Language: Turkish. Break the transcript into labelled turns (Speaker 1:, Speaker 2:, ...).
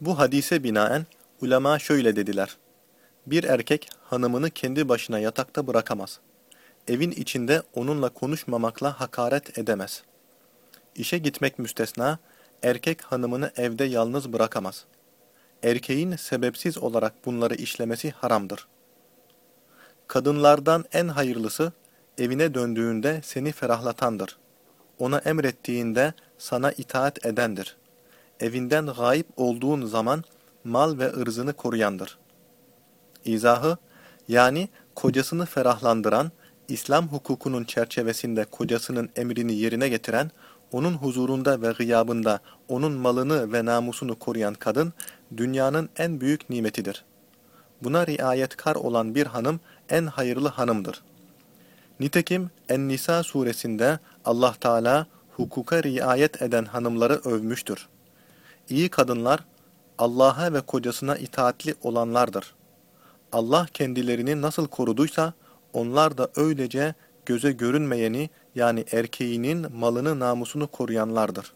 Speaker 1: Bu hadise binaen ulema şöyle dediler. Bir erkek hanımını kendi başına yatakta bırakamaz. Evin içinde onunla konuşmamakla hakaret edemez. İşe gitmek müstesna, erkek hanımını evde yalnız bırakamaz. Erkeğin sebepsiz olarak bunları işlemesi haramdır. Kadınlardan en hayırlısı, evine döndüğünde seni ferahlatandır. Ona emrettiğinde sana itaat edendir. Evinden gayip olduğun zaman mal ve ırzını koruyandır. İzahı, yani kocasını ferahlandıran, İslam hukukunun çerçevesinde kocasının emrini yerine getiren, onun huzurunda ve gıyabında onun malını ve namusunu koruyan kadın, dünyanın en büyük nimetidir. Buna riayetkar olan bir hanım en hayırlı hanımdır. Nitekim En-Nisa suresinde Allah Teala hukuka riayet eden hanımları övmüştür. İyi kadınlar Allah'a ve kocasına itaatli olanlardır. Allah kendilerini nasıl koruduysa onlar da öylece göze görünmeyeni yani erkeğinin malını namusunu koruyanlardır.